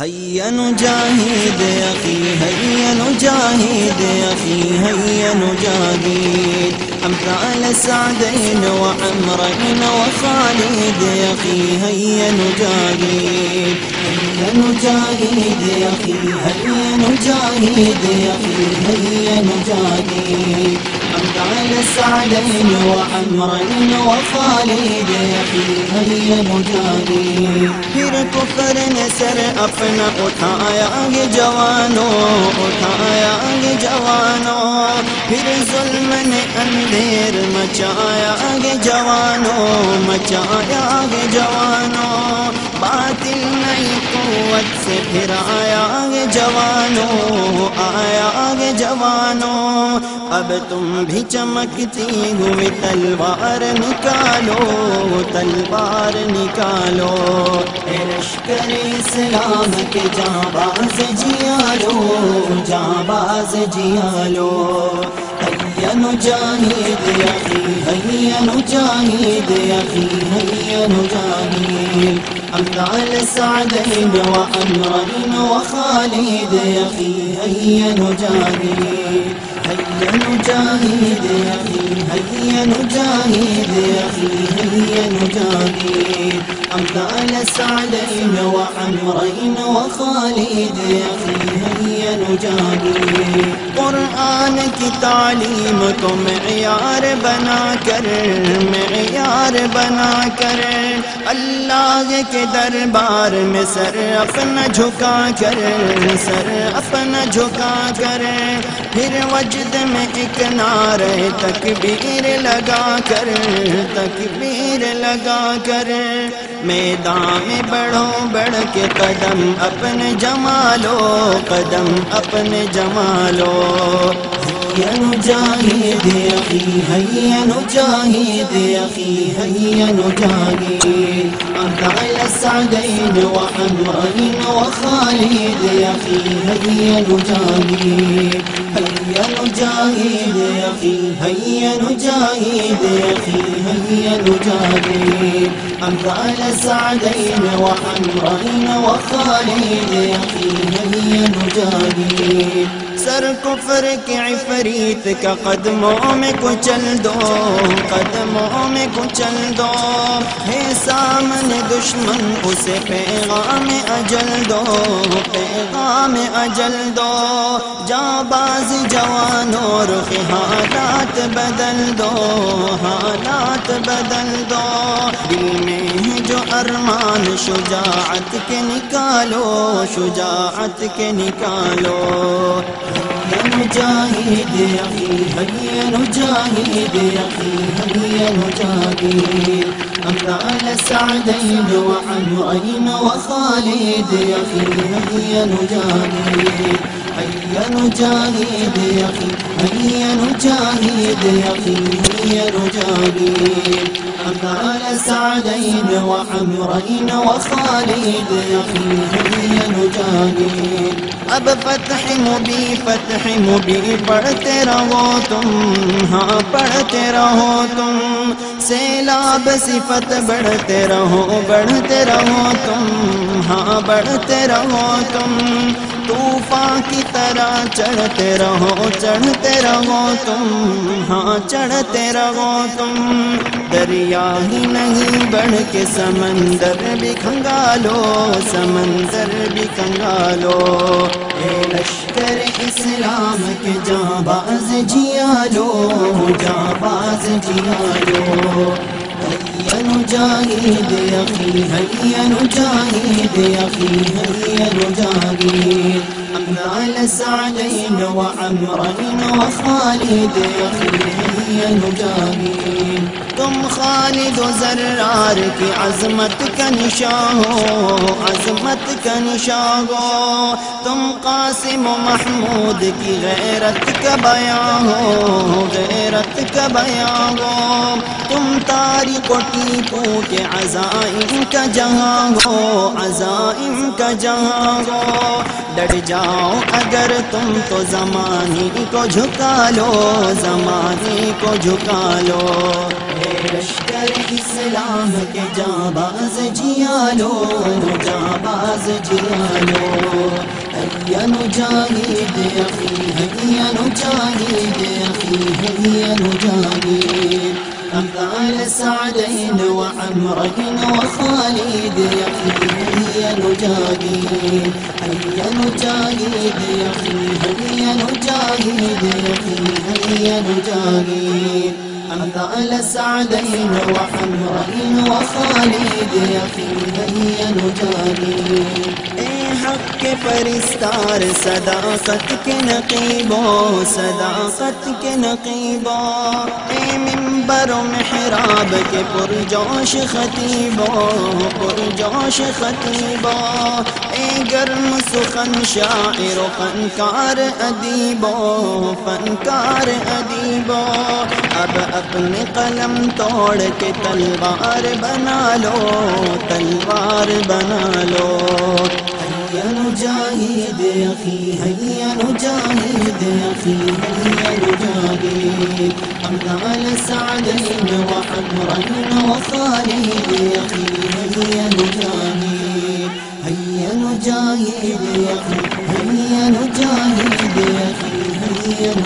هيا نجاهد أخي هيا نجاهد أخي نو نجاهد أمثال سعدين وعمرين وخالد يا أخي هيا نجاهد. هيا نجاهد يا أخي هيا نجاهد يا أخي هيا نجاهد. أمثال سعدين وعمرين وخالد يا أخي هيا نجاهد. پھر کفر نے سر اپنا اٹھایا گے جوانوں، اٹھایا گے جوانوں. پھر ظلم نے اندھے اندھیر مچایا گے جوانوں مچایا گے جوانوں باطل نئی قوت سے پھر آیا گے جوانوں آیا گے جوانوں اب تم بھی چمکتی ہوئی تلوار نکالو تلوار نکالو۔ لشکر اسلام کے جاں باز جیا لو جاں باز جیا لو نجاهد يا أخي هيا نجاهد يا أخي هيا نجاهد أمثال سعدين وأمرين وخالد يا أخي هيا نجاهد هيا نجاهد يا أخي هيا نجاهد يا أخي هيا نجاهد سعدين وعمرين وخالد يا أخي هيا نجاهد قرآن کی تعلیم کو معیار بنا کر، معیار بنا کر. اللہ کے دربار میں سر اپنا جھکا کر، سر اپنا جھکا کر. پھر وجد میں ایک نعرے تکبیر لگا کر، تکبیر لگا کر. میدان میں بڑھو بڑھ کے قدم اپنے جمالو، قدم اپنے جمالو۔ هيا نجاهد يا أخي هيا نجاهد يا أخي هيا نجاهد أمثال سعدين وعمرين وخالد يا أخي هيا نجاهد هيا نجاهد يا أخي هيا نجاهد يا أخي هيا نجاهد أمثال سعدين وعمرين وخالد يا أخي هيا سر کفر کے عفریت کا قدموں میں کچل دو، قدموں میں کچل دو. ہے سامنے دشمن، اسے پیغام اجل دو، پیغام اجل دو. جاں باز جوانوں، رخ حالات بدل دو، حالات بدل دو۔ دل میں ہے جو ارمان، شجاعت کے نکالو، شجاعت کے نکالو۔ هيا نجاهد يا أخي هيا نجاهد يا أخي هيا نجاهد أمثال وخالد يا أخي نجاهد هيا نجاهد يا أخي هيا نجاهد يا أخي هيا نجاهد أمثال سعدين وعمرين وخالد يا أخي هيا اب فتح مبی فتح مبی پڑھتے رہو تم ہاں پڑھتے رہو تم. سیلاب صفت بڑھتے رہو بڑھتے رہو تم ہاں بڑھتے رہو تم. طوفان کی طرح چڑھتے رہو چڑھتے رہو تم ہاں چڑھتے رہو تم. دریا ہی نہیں، بڑھ کے سمندر بھی کھنگالو سمندر بھی کھنگالو اے لشکر اسلام کے جاں باز جیا لو جاں باز جیا لو هيا نجاهد يا أخي هيا نجاهد يا أخي هيا نجاهد أمثال سعدين وعمرين وخالد يا أخي هيا تم خالد و زرار کی عظمت کا نشان ہو، عظمت کا نشان ہو۔ تم قاسم و محمود کی غیرت کا بیان ہو، غیرت کا بیان ہو۔ تم تاریخ و ٹیپو کے عزائم کا جہاں ہو، عزائم کا جہاں ہو۔ ڈٹ جاؤ اگر تم تو زمانے کو جھکا لو، زمانے کو جھکا لو۔ لشکر اسلام کے جاباز جیالو جاباز جیالو نو جاہید اخی ہے نو جاہید اخی ہے نو جاہید أمثال سعدين وعمرين وخالد يا أخي هيا نجاهد هيا نجاهد يا أخي هيا نجاهد يا أخي هيا نجاهد على سعدين وحمرين وخالد يقينا ينجاني کے پرستار، صداقت کے نقیبو صداقت کے نقیبو اے ممبر و محراب کے پرجوش خطیبو پرجوش خطیبو اے گرم سخن شاعر و فنکار ادیبو فنکار ادیبو اب اپنے قلم توڑ کے تلوار بنا لو، تلوار بنا لو۔ هيا نجاهد يا أخي هيا نجاهد يا أخي هيا نجاهد أمثال سعدين وحمرين وخالد يا أخي هيا نجاهد هيا نجاهد يا أخي هيا نجاهد يا